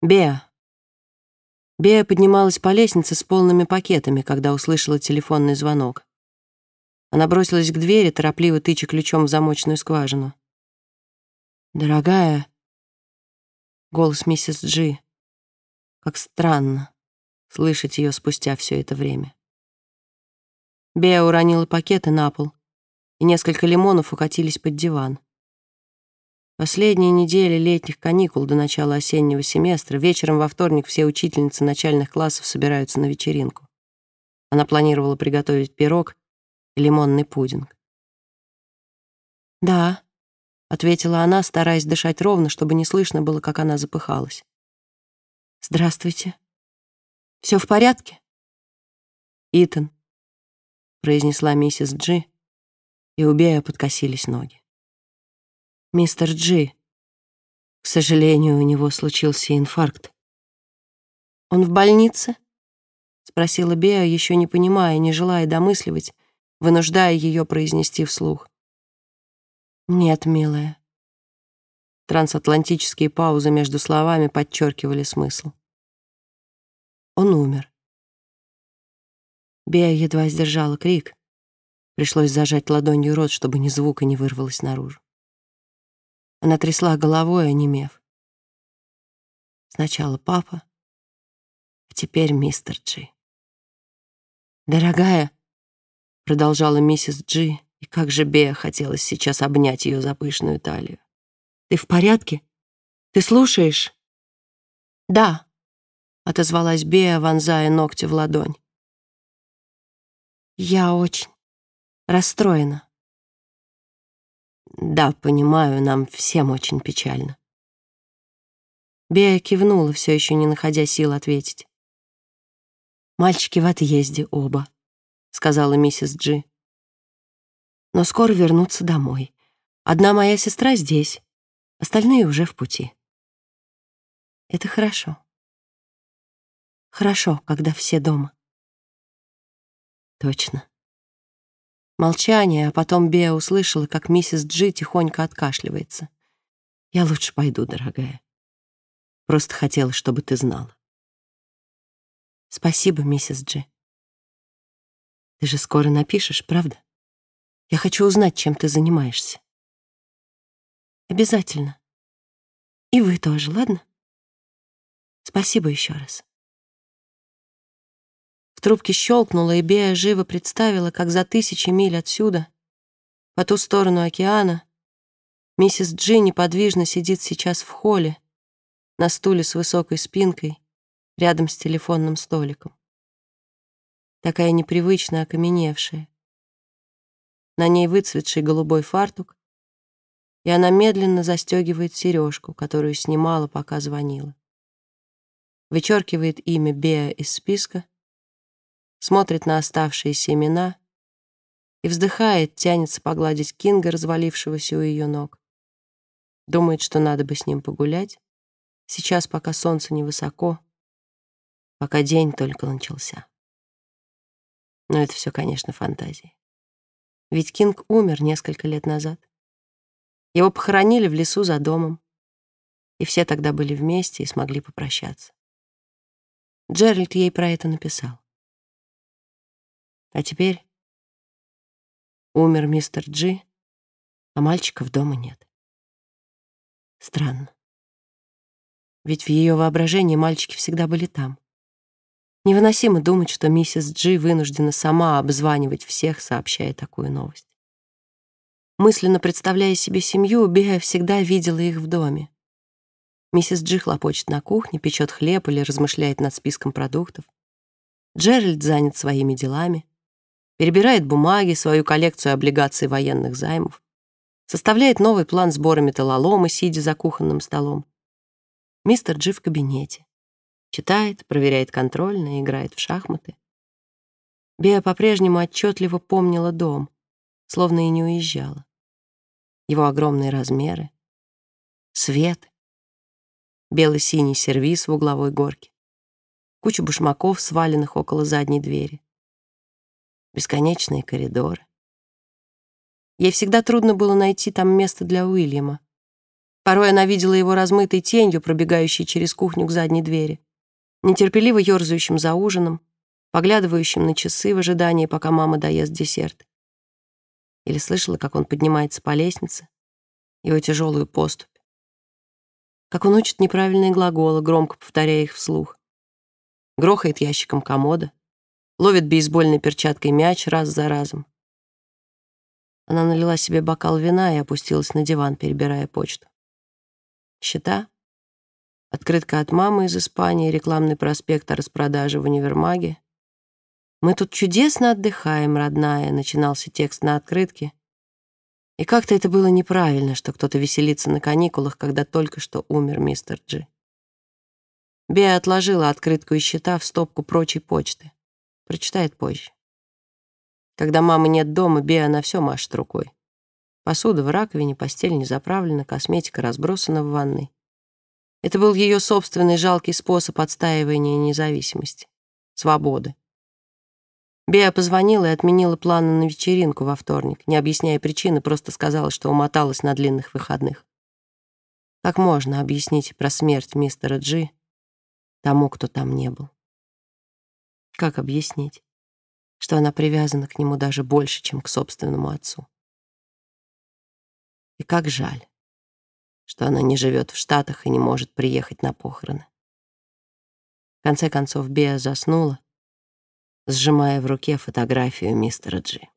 Беа. Беа поднималась по лестнице с полными пакетами, когда услышала телефонный звонок. Она бросилась к двери, торопливо тыча ключом в замочную скважину. «Дорогая», — голос миссис Джи, как странно слышать ее спустя все это время. Беа уронила пакеты на пол, и несколько лимонов укатились под диван. Последние недели летних каникул до начала осеннего семестра вечером во вторник все учительницы начальных классов собираются на вечеринку. Она планировала приготовить пирог и лимонный пудинг. «Да», — ответила она, стараясь дышать ровно, чтобы не слышно было, как она запыхалась. «Здравствуйте. Все в порядке?» «Итан», — произнесла миссис Джи, и у Бея подкосились ноги. «Мистер Джи, к сожалению, у него случился инфаркт». «Он в больнице?» — спросила Беа, еще не понимая, не желая домысливать, вынуждая ее произнести вслух. «Нет, милая». Трансатлантические паузы между словами подчеркивали смысл. Он умер. Беа едва сдержала крик. Пришлось зажать ладонью рот, чтобы ни звука не вырвалось наружу. Она трясла головой, онемев. Сначала папа, а теперь мистер Джи. «Дорогая», — продолжала миссис Джи, и как же Бея хотелось сейчас обнять ее за пышную талию. «Ты в порядке? Ты слушаешь?» «Да», — отозвалась Бея, вонзая ногти в ладонь. «Я очень расстроена». Да, понимаю, нам всем очень печально. Бея кивнула, все еще не находя сил ответить. «Мальчики в отъезде оба», — сказала миссис Джи. «Но скоро вернутся домой. Одна моя сестра здесь, остальные уже в пути». «Это хорошо. Хорошо, когда все дома». «Точно», Молчание, а потом Беа услышала, как миссис Джи тихонько откашливается. «Я лучше пойду, дорогая. Просто хотела, чтобы ты знала». «Спасибо, миссис Джи. Ты же скоро напишешь, правда? Я хочу узнать, чем ты занимаешься». «Обязательно. И вы тоже, ладно? Спасибо еще раз». В трубке щелкнуло, и Бея живо представила, как за тысячи миль отсюда, по ту сторону океана, миссис Джи неподвижно сидит сейчас в холле, на стуле с высокой спинкой, рядом с телефонным столиком. Такая непривычно окаменевшая. На ней выцветший голубой фартук, и она медленно застегивает сережку, которую снимала, пока звонила. Вычеркивает имя Беа из списка — смотрит на оставшиеся имена и вздыхает, тянется погладить Кинга, развалившегося у ее ног. Думает, что надо бы с ним погулять, сейчас, пока солнце невысоко, пока день только начался. Но это все, конечно, фантазии. Ведь Кинг умер несколько лет назад. Его похоронили в лесу за домом, и все тогда были вместе и смогли попрощаться. Джеральд ей про это написал. А теперь умер мистер Джи, а мальчиков дома нет. Странно. Ведь в ее воображении мальчики всегда были там. Невыносимо думать, что миссис Джи вынуждена сама обзванивать всех, сообщая такую новость. Мысленно представляя себе семью, Беа всегда видела их в доме. Миссис Джи хлопочет на кухне, печет хлеб или размышляет над списком продуктов. Джеральд занят своими делами перебирает бумаги, свою коллекцию облигаций военных займов, составляет новый план сбора металлолома, сидя за кухонным столом. Мистер Джи в кабинете. Читает, проверяет контрольные, играет в шахматы. Беа по-прежнему отчетливо помнила дом, словно и не уезжала. Его огромные размеры, свет, белый-синий сервиз в угловой горке, куча башмаков, сваленных около задней двери бесконечные коридоры. Ей всегда трудно было найти там место для Уильяма. Порой она видела его размытой тенью, пробегающей через кухню к задней двери, нетерпеливо ерзающим за ужином, поглядывающим на часы в ожидании, пока мама доест десерт. Или слышала, как он поднимается по лестнице, его тяжелую поступь. Как он учит неправильные глаголы, громко повторяя их вслух. Грохает ящиком комода, ловит бейсбольной перчаткой мяч раз за разом. Она налила себе бокал вина и опустилась на диван, перебирая почту. Счета, открытка от мамы из Испании, рекламный проспект о распродаже в универмаге, «Мы тут чудесно отдыхаем, родная», — начинался текст на открытке. И как-то это было неправильно, что кто-то веселится на каникулах, когда только что умер мистер Джи. Беа отложила открытку и счета в стопку прочей почты. Прочитает позже. Когда мамы нет дома, Беа на все машет рукой. Посуда в раковине, постель не заправлена, косметика разбросана в ванной. Это был ее собственный жалкий способ отстаивания независимости, свободы. Беа позвонила и отменила планы на вечеринку во вторник, не объясняя причины, просто сказала, что умоталась на длинных выходных. Как можно объяснить про смерть мистера Джи тому, кто там не был? Как объяснить, что она привязана к нему даже больше, чем к собственному отцу? И как жаль, что она не живет в Штатах и не может приехать на похороны. В конце концов, Беа заснула, сжимая в руке фотографию мистера Джи.